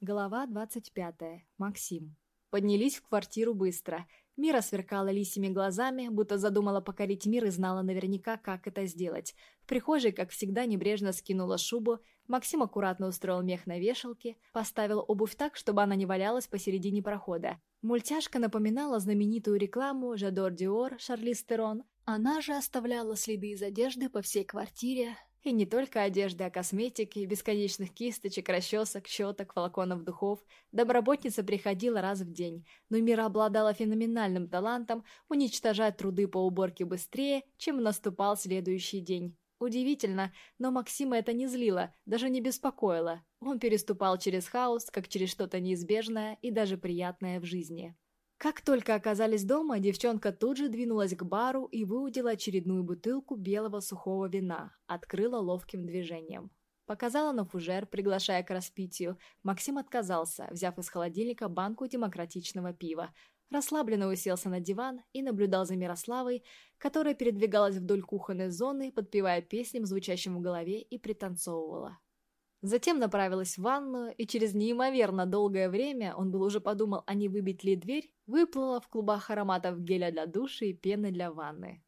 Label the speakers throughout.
Speaker 1: Глава 25. Максим. Поднялись в квартиру быстро. Мира сверкала лисими глазами, будто задумала покорить мир и знала наверняка, как это сделать. В прихожей, как всегда, небрежно скинула шубу. Максим аккуратно устроил мех на вешалке, поставил обувь так, чтобы она не валялась посередине прохода. Мультяшка напоминала знаменитую рекламу «Жадор Диор» Шарлиз Терон. Она же оставляла следы из одежды по всей квартире, и не только одежды, а косметики, бесконечных кисточек, расчесок, щеток, флаконов духов. Домработница приходила раз в день, но Мира обладала феноменальным талантом уничтожать труды по уборке быстрее, чем наступал следующий день. Удивительно, но Максима это не злило, даже не беспокоило. Он переступал через хаос, как через что-то неизбежное и даже приятное в жизни. Как только оказались дома, девчонка тут же двинулась к бару и выудила очередную бутылку белого сухого вина, открыла ловким движением. Показала на фужер, приглашая к распитию. Максим отказался, взяв из холодильника банку демократичного пива. Расслабленно уселся на диван и наблюдал за Мирославой, которая передвигалась вдоль кухонной зоны, подпевая песням, звучащим в голове, и пританцовывала. Затем направилась в ванную, и через неимоверно долгое время, он был уже подумал, а не выбить ли дверь, выплыла в клубах ароматов геля для души и пены для ванны.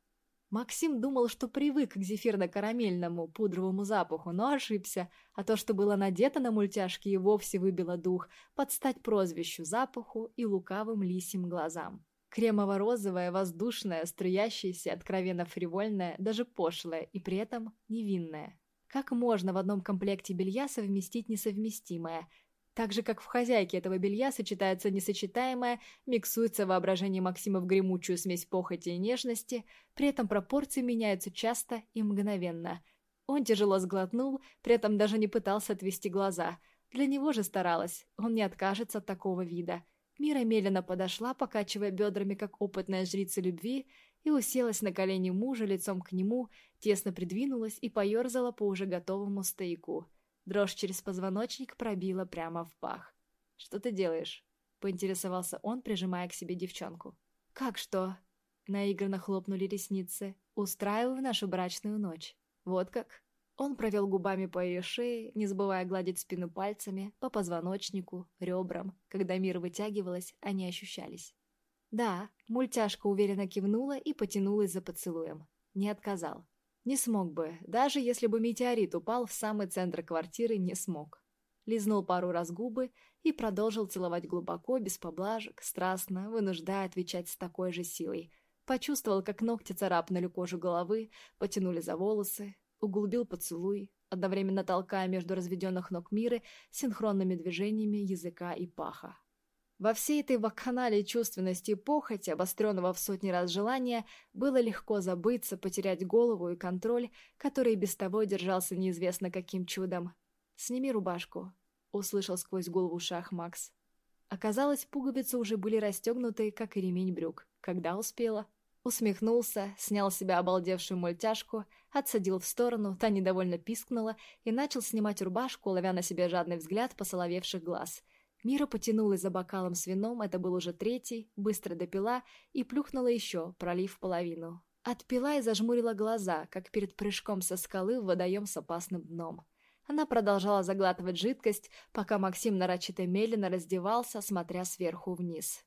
Speaker 1: Максим думал, что привык к зефирно-карамельному пудровому запаху, но ошибся, а то, что было надето на мультяшке, и вовсе выбило дух, под стать прозвищу запаху и лукавым лисим глазам. Кремово-розовое, воздушное, струящееся, откровенно фривольное, даже пошлое и при этом невинное. Как можно в одном комплекте белья совместить несовместимое? Так же, как в хозяйке этого белья сочетается несочетаемое, миксуется воображение Максима в гремучую смесь похоти и нежности, при этом пропорции меняются часто и мгновенно. Он тяжело сглотнул, при этом даже не пытался отвести глаза. Для него же старалась, он не откажется от такого вида. Мира медленно подошла, покачивая бедрами, как опытная жрица любви, и уселась на колени мужа лицом к нему, тесно придвинулась и поерзала по уже готовому стояку. Дрожь через позвоночник пробила прямо в пах. «Что ты делаешь?» — поинтересовался он, прижимая к себе девчонку. «Как что?» — наигранно хлопнули ресницы. «Устраиваю нашу брачную ночь». «Вот как?» Он провел губами по ее шее, не забывая гладить спину пальцами, по позвоночнику, ребрам. Когда мир вытягивалась, они ощущались. «Да», — мультяшка уверенно кивнула и потянулась за поцелуем. Не отказал. Не смог бы, даже если бы метеорит упал в самый центр квартиры, не смог. Лизнул пару раз губы и продолжил целовать глубоко, без поблажек, страстно, вынуждая отвечать с такой же силой. Почувствовал, как ногти царапнули кожу головы, потянули за волосы, углубил поцелуй, одновременно толкая между разведенных ног миры синхронными движениями языка и паха. Во всей этой вакханалии чувственности и похоти, обостренного в сотни раз желания, было легко забыться, потерять голову и контроль, который без того держался неизвестно каким чудом. «Сними рубашку», — услышал сквозь голову шах Макс. Оказалось, пуговицы уже были расстегнуты, как и ремень брюк. Когда успела? Усмехнулся, снял с себя обалдевшую мультяшку, отсадил в сторону, та недовольно пискнула и начал снимать рубашку, ловя на себе жадный взгляд посоловевших глаз — Мира потянулась за бокалом с вином, это был уже третий, быстро допила и плюхнула еще, пролив половину. Отпила и зажмурила глаза, как перед прыжком со скалы в водоем с опасным дном. Она продолжала заглатывать жидкость, пока Максим нарочито медленно раздевался, смотря сверху вниз.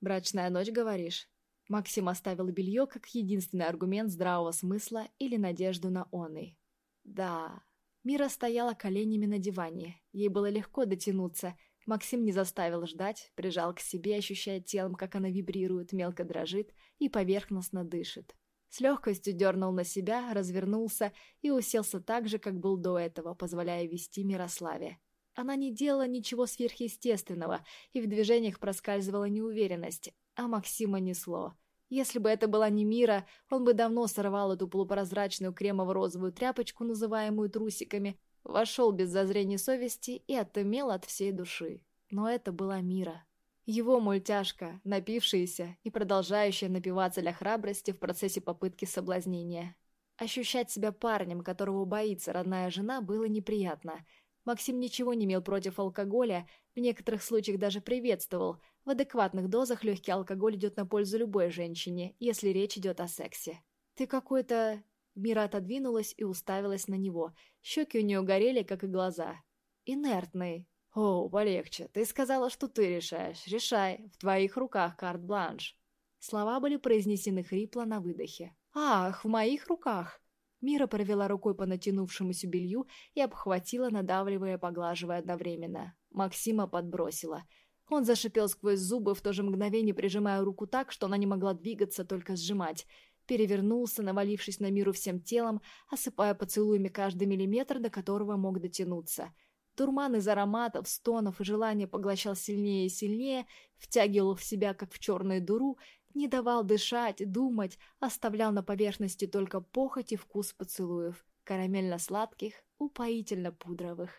Speaker 1: «Брачная ночь, говоришь?» Максим оставил белье как единственный аргумент здравого смысла или надежду на оный. «Да...» Мира стояла коленями на диване. Ей было легко дотянуться — Максим не заставил ждать, прижал к себе, ощущая телом, как она вибрирует, мелко дрожит и поверхностно дышит. С легкостью дернул на себя, развернулся и уселся так же, как был до этого, позволяя вести Мирославе. Она не делала ничего сверхъестественного, и в движениях проскальзывала неуверенность, а Максима несло. Если бы это была не Мира, он бы давно сорвал эту полупрозрачную кремово-розовую тряпочку, называемую трусиками, Вошел без зазрения совести и отымел от всей души. Но это была Мира. Его мультяшка, напившаяся и продолжающая напиваться для храбрости в процессе попытки соблазнения. Ощущать себя парнем, которого боится родная жена, было неприятно. Максим ничего не имел против алкоголя, в некоторых случаях даже приветствовал. В адекватных дозах легкий алкоголь идет на пользу любой женщине, если речь идет о сексе. «Ты какой-то Мира отодвинулась и уставилась на него. Щеки у нее горели, как и глаза. «Инертный». «О, полегче. Ты сказала, что ты решаешь. Решай. В твоих руках карт-бланш». Слова были произнесены хрипло на выдохе. «Ах, в моих руках!» Мира провела рукой по натянувшемуся белью и обхватила, надавливая, поглаживая одновременно. Максима подбросила. Он зашипел сквозь зубы, в то же мгновение прижимая руку так, что она не могла двигаться, только сжимать. Перевернулся, навалившись на Миру всем телом, осыпая поцелуями каждый миллиметр, до которого мог дотянуться. Турман из ароматов, стонов и желания поглощал сильнее и сильнее, втягивал в себя, как в черную дуру, не давал дышать, думать, оставлял на поверхности только похоть и вкус поцелуев, карамельно-сладких, упоительно-пудровых.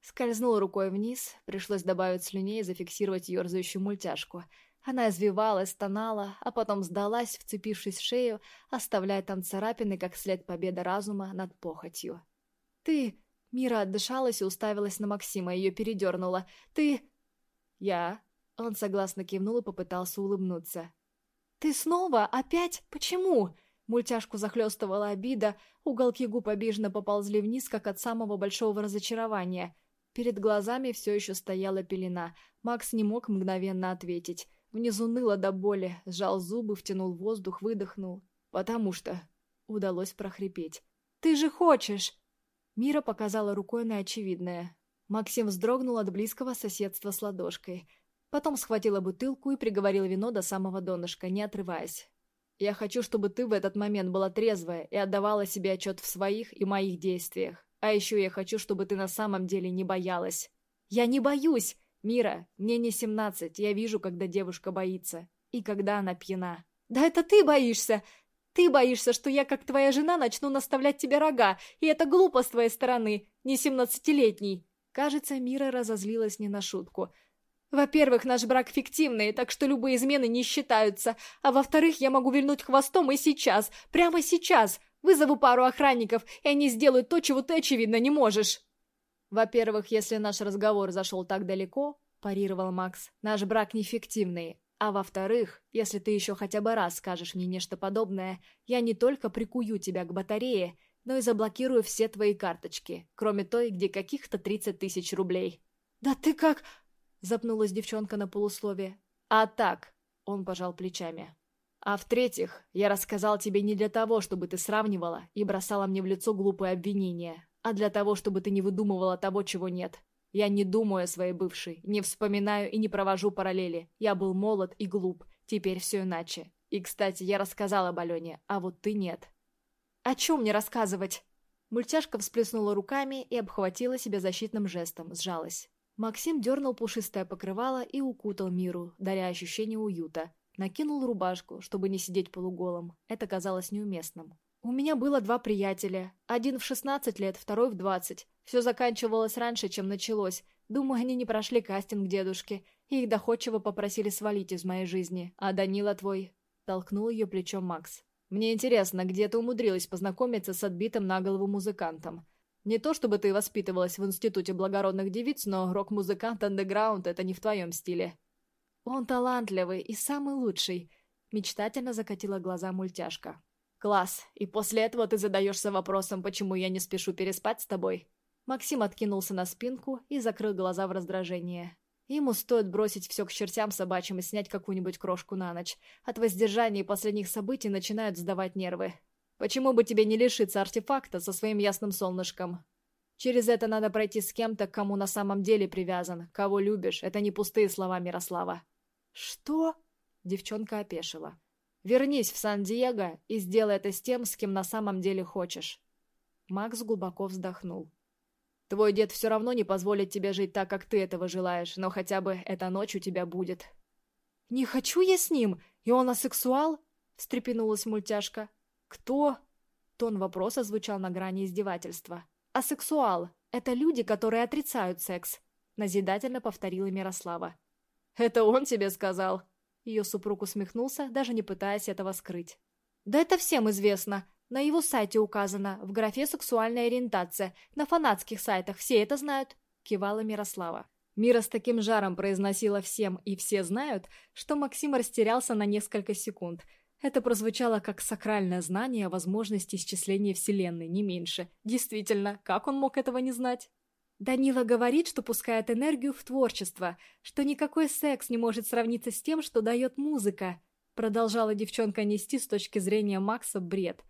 Speaker 1: Скользнул рукой вниз, пришлось добавить слюней и зафиксировать ерзающую мультяшку. Она извивалась, стонала, а потом сдалась, вцепившись в шею, оставляя там царапины, как след победы разума над похотью. «Ты...» Мира отдышалась и уставилась на Максима, ее передернула. «Ты...» «Я...» Он согласно кивнул и попытался улыбнуться. «Ты снова? Опять? Почему?» Мультяшку захлестывала обида, уголки губ обиженно поползли вниз, как от самого большого разочарования. Перед глазами все еще стояла пелена. Макс не мог мгновенно ответить. Внизу ныло до боли, сжал зубы, втянул воздух, выдохнул. «Потому что...» Удалось прохрипеть. «Ты же хочешь!» Мира показала рукой на очевидное. Максим вздрогнул от близкого соседства с ладошкой. Потом схватила бутылку и приговорила вино до самого донышка, не отрываясь. «Я хочу, чтобы ты в этот момент была трезвая и отдавала себе отчет в своих и моих действиях. А еще я хочу, чтобы ты на самом деле не боялась». «Я не боюсь!» «Мира, мне не семнадцать, я вижу, когда девушка боится. И когда она пьяна». «Да это ты боишься! Ты боишься, что я, как твоя жена, начну наставлять тебе рога, и это глупо с твоей стороны, не семнадцатилетний!» Кажется, Мира разозлилась не на шутку. Во-первых, наш брак фиктивный, так что любые измены не считаются. А во-вторых, я могу вильнуть хвостом и сейчас, прямо сейчас. Вызову пару охранников, и они сделают то, чего ты, очевидно, не можешь. Во-первых, если наш разговор зашел так далеко, парировал Макс, наш брак не фиктивный. А во-вторых, если ты еще хотя бы раз скажешь мне нечто подобное, я не только прикую тебя к батарее, но и заблокирую все твои карточки, кроме той, где каких-то 30 тысяч рублей. «Да ты как...» Запнулась девчонка на полуслове. «А так», — он пожал плечами. «А в-третьих, я рассказал тебе не для того, чтобы ты сравнивала и бросала мне в лицо глупые обвинения, а для того, чтобы ты не выдумывала того, чего нет. Я не думаю о своей бывшей, не вспоминаю и не провожу параллели. Я был молод и глуп, теперь все иначе. И, кстати, я рассказала об Алене, а вот ты нет». «О чем мне рассказывать?» Мультяшка всплеснула руками и обхватила себя защитным жестом, сжалась. Максим дернул пушистое покрывало и укутал Миру, даря ощущение уюта. Накинул рубашку, чтобы не сидеть полуголым. Это казалось неуместным. «У меня было два приятеля. Один в 16 лет, второй в 20. Все заканчивалось раньше, чем началось. Думаю, они не прошли кастинг дедушки. Их доходчиво попросили свалить из моей жизни. А Данила твой...» Толкнул ее плечом Макс. «Мне интересно, где ты умудрилась познакомиться с отбитым на голову музыкантом. Не то чтобы ты воспитывалась в институте благородных девиц, но рок-музыкант андеграунд — это не в твоем стиле. Он талантливый и самый лучший. Мечтательно закатила глаза мультяшка. Класс. И после этого ты задаешься вопросом, почему я не спешу переспать с тобой? Максим откинулся на спинку и закрыл глаза в раздражение. Ему стоит бросить все к чертям собачьим и снять какую-нибудь крошку на ночь. От воздержания и последних событий начинают сдавать нервы. Почему бы тебе не лишиться артефакта со своим ясным солнышком? Через это надо пройти с кем-то, к кому на самом деле привязан, кого любишь. Это не пустые слова Мирослава. Что? Девчонка опешила. Вернись в Сан-Диего и сделай это с тем, с кем на самом деле хочешь. Макс глубоко вздохнул. Твой дед все равно не позволит тебе жить так, как ты этого желаешь, но хотя бы эта ночь у тебя будет. «Не хочу я с ним, и он асексуал?» — встрепенулась мультяшка. «Кто?» Тон вопроса звучал на грани издевательства. «Асексуал. Это люди, которые отрицают секс», — назидательно повторила Мирослава. «Это он тебе сказал?» Ее супруг усмехнулся, даже не пытаясь этого скрыть. «Да это всем известно. На его сайте указано, в графе «Сексуальная ориентация». На фанатских сайтах все это знают», — кивала Мирослава. Мира с таким жаром произносила всем и все знают, что Максим растерялся на несколько секунд — это прозвучало как сакральное знание о возможности исчисления Вселенной, не меньше. Действительно, как он мог этого не знать? Данила говорит, что пускает энергию в творчество, что никакой секс не может сравниться с тем, что дает музыка. Продолжала девчонка нести с точки зрения Макса бред.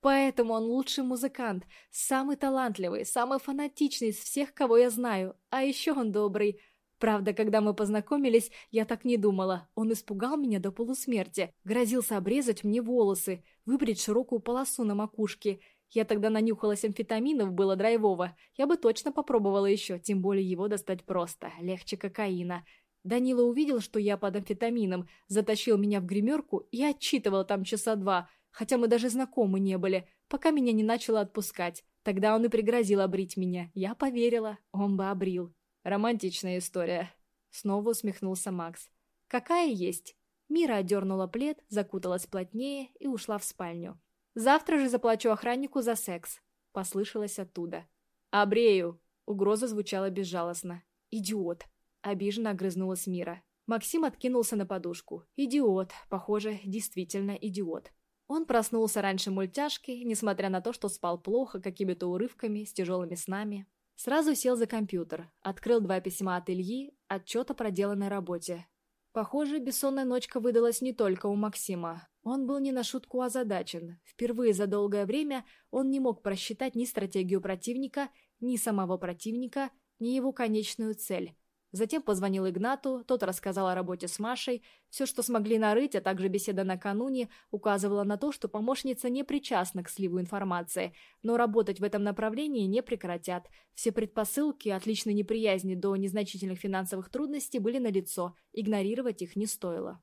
Speaker 1: Поэтому он лучший музыкант, самый талантливый, самый фанатичный из всех, кого я знаю. А еще он добрый. Правда, когда мы познакомились, я так не думала. Он испугал меня до полусмерти, грозился обрезать мне волосы, выбрить широкую полосу на макушке. Я тогда нанюхалась амфетаминов, было драйвово. Я бы точно попробовала еще, тем более его достать просто, легче кокаина. Данила увидел, что я под амфетамином, затащил меня в гримерку и отчитывал там часа два, хотя мы даже знакомы не были, пока меня не начало отпускать. Тогда он и пригрозил обрить меня. Я поверила, он бы обрил. Романтичная история. Снова усмехнулся Макс. Какая есть. Мира одернула плед, закуталась плотнее и ушла в спальню. «Завтра же заплачу охраннику за секс», — послышалось оттуда. «Обрею!» — угроза звучала безжалостно. «Идиот!» — обиженно огрызнулась Мира. Максим откинулся на подушку. «Идиот. Похоже, действительно идиот». Он проснулся раньше мультяшки, несмотря на то, что спал плохо, какими-то урывками, с тяжелыми снами. Сразу сел за компьютер, открыл два письма от Ильи, отчет о проделанной работе. Похоже, бессонная ночка выдалась не только у Максима. Он был не на шутку озадачен. Впервые за долгое время он не мог просчитать ни стратегию противника, ни самого противника, ни его конечную цель. Затем позвонил Игнату, тот рассказал о работе с Машей. Все, что смогли нарыть, а также беседа накануне, указывала на то, что помощница не причастна к сливу информации, но работать в этом направлении не прекратят. Все предпосылки от личной неприязни до незначительных финансовых трудностей были налицо, игнорировать их не стоило.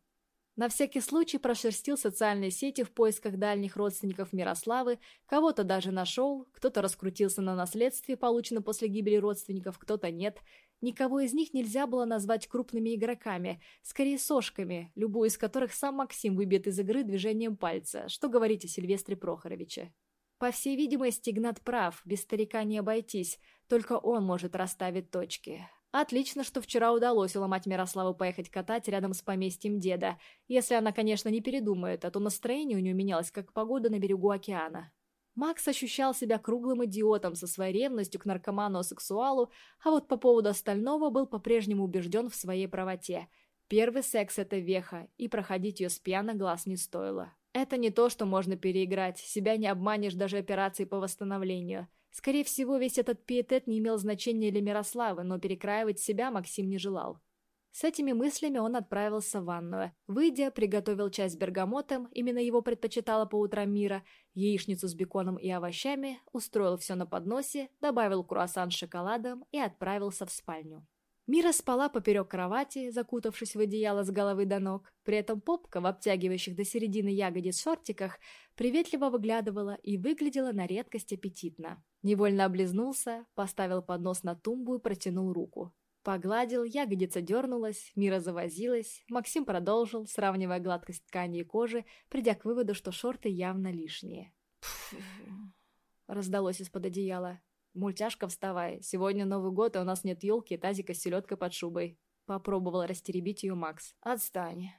Speaker 1: На всякий случай прошерстил социальные сети в поисках дальних родственников Мирославы, кого-то даже нашел, кто-то раскрутился на наследстве, полученном после гибели родственников, кто-то нет. Никого из них нельзя было назвать крупными игроками, скорее сошками, любую из которых сам Максим выбьет из игры движением пальца, что говорить о Сильвестре Прохоровиче. По всей видимости, Игнат прав, без старика не обойтись, только он может расставить точки. Отлично, что вчера удалось уломать Мирославу поехать катать рядом с поместьем деда, если она, конечно, не передумает, а то настроение у нее менялось, как погода на берегу океана. Макс ощущал себя круглым идиотом со своей ревностью к наркоману-сексуалу, а вот по поводу остального был по-прежнему убежден в своей правоте. Первый секс — это веха, и проходить ее с пьяно глаз не стоило. Это не то, что можно переиграть, себя не обманешь даже операцией по восстановлению. Скорее всего, весь этот пиетет не имел значения для Мирославы, но перекраивать себя Максим не желал. С этими мыслями он отправился в ванную. Выйдя, приготовил чай с бергамотом, именно его предпочитала по утрам Мира, яичницу с беконом и овощами, устроил все на подносе, добавил круассан с шоколадом и отправился в спальню. Мира спала поперек кровати, закутавшись в одеяло с головы до ног. При этом попка в обтягивающих до середины ягодиц шортиках приветливо выглядывала и выглядела на редкость аппетитно. Невольно облизнулся, поставил поднос на тумбу и протянул руку. Погладил, ягодица дернулась, Мира завозилась, Максим продолжил, сравнивая гладкость ткани и кожи, придя к выводу, что шорты явно лишние. раздалось из-под одеяла. «Мультяшка, вставай. Сегодня Новый год, и у нас нет елки и тазика с селедкой под шубой». Попробовал растеребить ее Макс. «Отстань».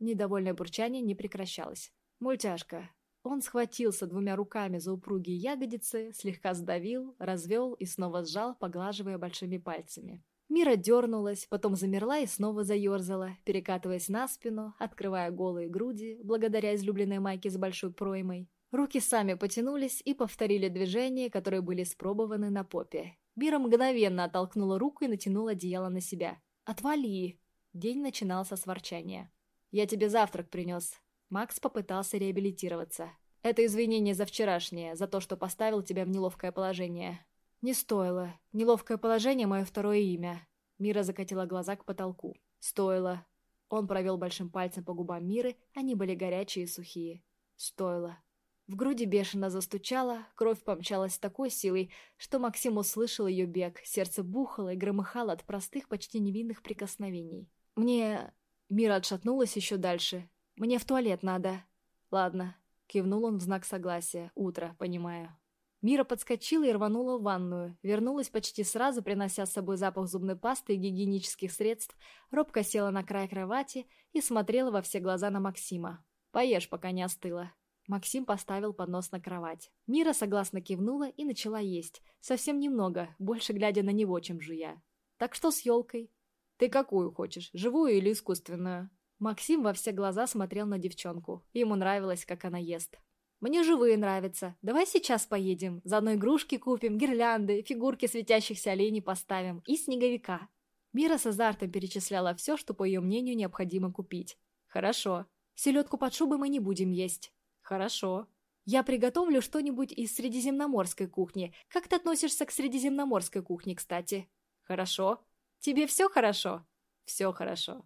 Speaker 1: Недовольное бурчание не прекращалось. «Мультяшка». Он схватился двумя руками за упругие ягодицы, слегка сдавил, развел и снова сжал, поглаживая большими пальцами. Мира дернулась, потом замерла и снова заерзала, перекатываясь на спину, открывая голые груди, благодаря излюбленной майке с большой проймой. Руки сами потянулись и повторили движения, которые были спробованы на попе. Бира мгновенно оттолкнула руку и натянула одеяло на себя. «Отвали!» День начинался с ворчания. «Я тебе завтрак принес». Макс попытался реабилитироваться. «Это извинение за вчерашнее, за то, что поставил тебя в неловкое положение». «Не стоило. Неловкое положение — мое второе имя». Мира закатила глаза к потолку. «Стоило». Он провел большим пальцем по губам Миры, они были горячие и сухие. «Стоило». В груди бешено застучало, кровь помчалась с такой силой, что Максим услышал ее бег, сердце бухало и громыхало от простых, почти невинных прикосновений. «Мне...» Мира отшатнулась еще дальше. «Мне в туалет надо». «Ладно», — кивнул он в знак согласия. «Утро, понимаю». Мира подскочила и рванула в ванную, вернулась почти сразу, принося с собой запах зубной пасты и гигиенических средств, робко села на край кровати и смотрела во все глаза на Максима. «Поешь, пока не остыла». Максим поставил поднос на кровать. Мира согласно кивнула и начала есть. Совсем немного, больше глядя на него, чем жуя. «Так что с елкой?» «Ты какую хочешь, живую или искусственную?» Максим во все глаза смотрел на девчонку. Ему нравилось, как она ест. «Мне живые нравятся. Давай сейчас поедем. Заодно игрушки купим, гирлянды, фигурки светящихся оленей поставим и снеговика». Мира с азартом перечисляла все, что, по ее мнению, необходимо купить. «Хорошо. Селедку под шубой мы не будем есть». «Хорошо. Я приготовлю что-нибудь из средиземноморской кухни. Как ты относишься к средиземноморской кухне, кстати?» «Хорошо. Тебе все хорошо?» «Все хорошо».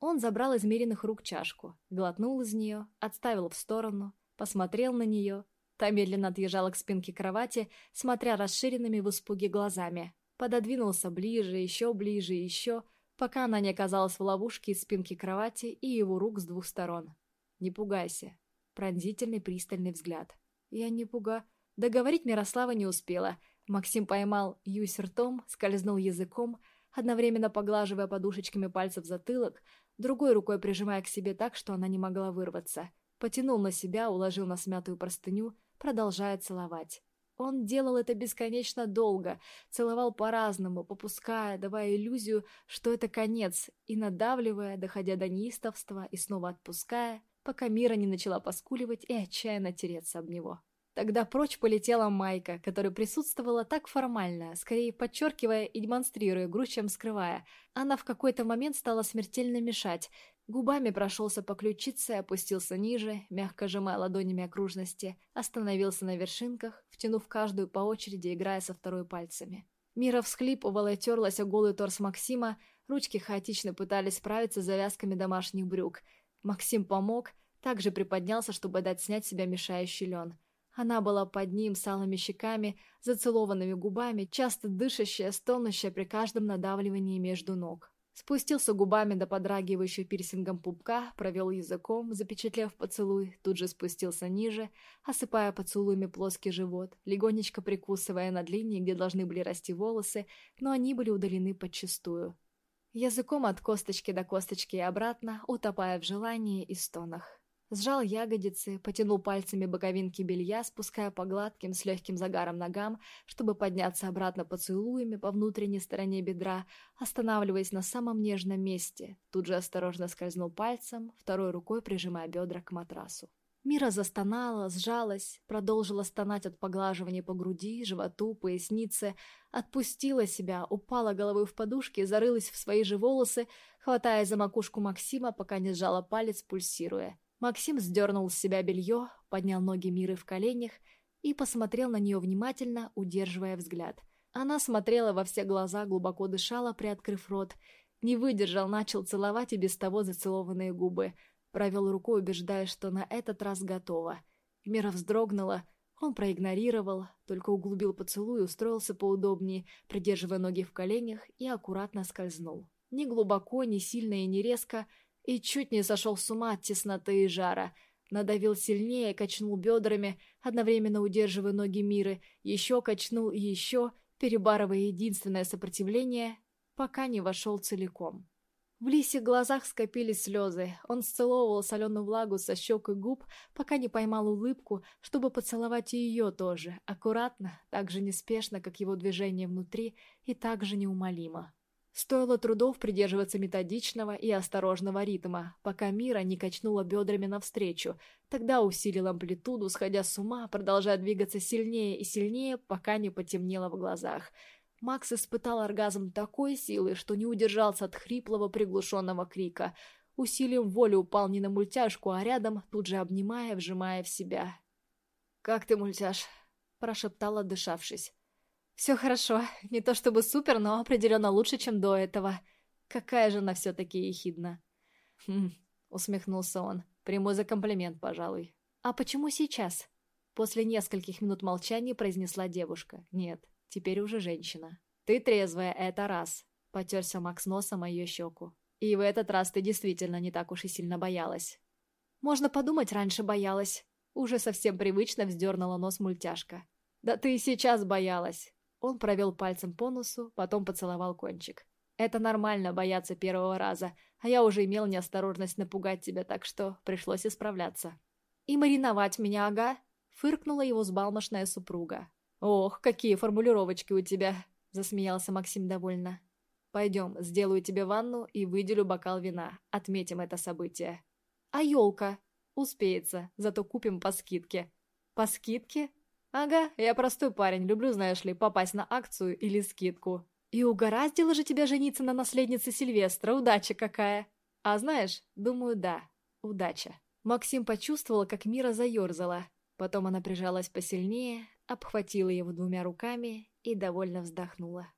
Speaker 1: Он забрал из рук чашку, глотнул из нее, отставил в сторону, посмотрел на нее. Та медленно отъезжала к спинке кровати, смотря расширенными в испуге глазами. Пододвинулся ближе, еще ближе, еще, пока она не оказалась в ловушке из спинки кровати и его рук с двух сторон. «Не пугайся». Пронзительный пристальный взгляд. «Я не пуга...» Договорить Мирослава не успела. Максим поймал Юсь ртом, скользнул языком, одновременно поглаживая подушечками пальцев затылок, другой рукой прижимая к себе так, что она не могла вырваться. Потянул на себя, уложил на смятую простыню, продолжая целовать. Он делал это бесконечно долго, целовал по-разному, попуская, давая иллюзию, что это конец, и надавливая, доходя до неистовства и снова отпуская, пока Мира не начала поскуливать и отчаянно тереться об него. Тогда прочь полетела Майка, которая присутствовала так формально, скорее подчеркивая и демонстрируя игру, чем скрывая. Она в какой-то момент стала смертельно мешать. Губами прошелся по ключице, опустился ниже, мягко сжимая ладонями окружности, остановился на вершинках, втянув каждую по очереди, играя со второй пальцами. Мира всхлипывала и терлась о голый торс Максима, ручки хаотично пытались справиться с завязками домашних брюк. Максим помог, также приподнялся, чтобы дать снять себя мешающий лен. Она была под ним с алыми щеками, зацелованными губами, часто дышащая, стонущая при каждом надавливании между ног. Спустился губами до подрагивающего пирсингом пупка, провел языком, запечатлев поцелуй, тут же спустился ниже, осыпая поцелуями плоский живот, легонечко прикусывая над линией, где должны были расти волосы, но они были удалены подчистую. Языком от косточки до косточки и обратно, утопая в желании и стонах. Сжал ягодицы, потянул пальцами боковинки белья, спуская по гладким с легким загаром ногам, чтобы подняться обратно поцелуями по внутренней стороне бедра, останавливаясь на самом нежном месте. Тут же осторожно скользнул пальцем, второй рукой прижимая бедра к матрасу. Мира застонала, сжалась, продолжила стонать от поглаживания по груди, животу, пояснице, отпустила себя, упала головой в подушки, зарылась в свои же волосы, хватая за макушку Максима, пока не сжала палец, пульсируя. Максим сдернул с себя белье, поднял ноги Миры в коленях и посмотрел на нее внимательно, удерживая взгляд. Она смотрела во все глаза, глубоко дышала, приоткрыв рот. Не выдержал, начал целовать и без того зацелованные губы. Провел рукой, убеждая, что на этот раз готова. Мира вздрогнула, он проигнорировал, только углубил поцелуй, устроился поудобнее, придерживая ноги в коленях и аккуратно скользнул. Ни глубоко, ни сильно и не резко — и чуть не сошел с ума от тесноты и жара. Надавил сильнее, качнул бедрами, одновременно удерживая ноги Миры, еще качнул и еще, перебарывая единственное сопротивление, пока не вошел целиком. В Лисе глазах скопились слезы. Он сцеловывал соленую влагу со щек и губ, пока не поймал улыбку, чтобы поцеловать и ее тоже, аккуратно, так же неспешно, как его движение внутри, и так же неумолимо. Стоило трудов придерживаться методичного и осторожного ритма, пока Мира не качнула бедрами навстречу, тогда усилил амплитуду, сходя с ума, продолжая двигаться сильнее и сильнее, пока не потемнело в глазах. Макс испытал оргазм такой силы, что не удержался от хриплого приглушенного крика. Усилием воли упал не на мультяшку, а рядом, тут же обнимая, вжимая в себя. «Как ты, мультяш?» – прошептал, отдышавшись. Все хорошо. Не то чтобы супер, но определенно лучше, чем до этого. Какая же она все-таки ехидна. Хм, усмехнулся он. Приму за комплимент, пожалуй. А почему сейчас? После нескольких минут молчания произнесла девушка. Нет, теперь уже женщина. Ты трезвая, это раз. Потерся Макс носом о ее щеку. И в этот раз ты действительно не так уж и сильно боялась. Можно подумать, раньше боялась. Уже совсем привычно вздернула нос мультяшка. Да ты и сейчас боялась. Он провел пальцем по носу, потом поцеловал кончик. «Это нормально бояться первого раза, а я уже имел неосторожность напугать тебя, так что пришлось исправляться». И мариновать меня, ага», — фыркнула его сбалмошная супруга. «Ох, какие формулировочки у тебя!» — засмеялся Максим довольно. «Пойдем, сделаю тебе ванну и выделю бокал вина. Отметим это событие». «А елка?» «Успеется, зато купим по скидке». «По скидке?» «Ага, я простой парень, люблю, знаешь ли, попасть на акцию или скидку». «И угораздило же тебя жениться на наследнице Сильвестра, удача какая!» «А знаешь, думаю, да, удача». Максим почувствовал, как Мира заерзала. Потом она прижалась посильнее, обхватила его двумя руками и довольно вздохнула.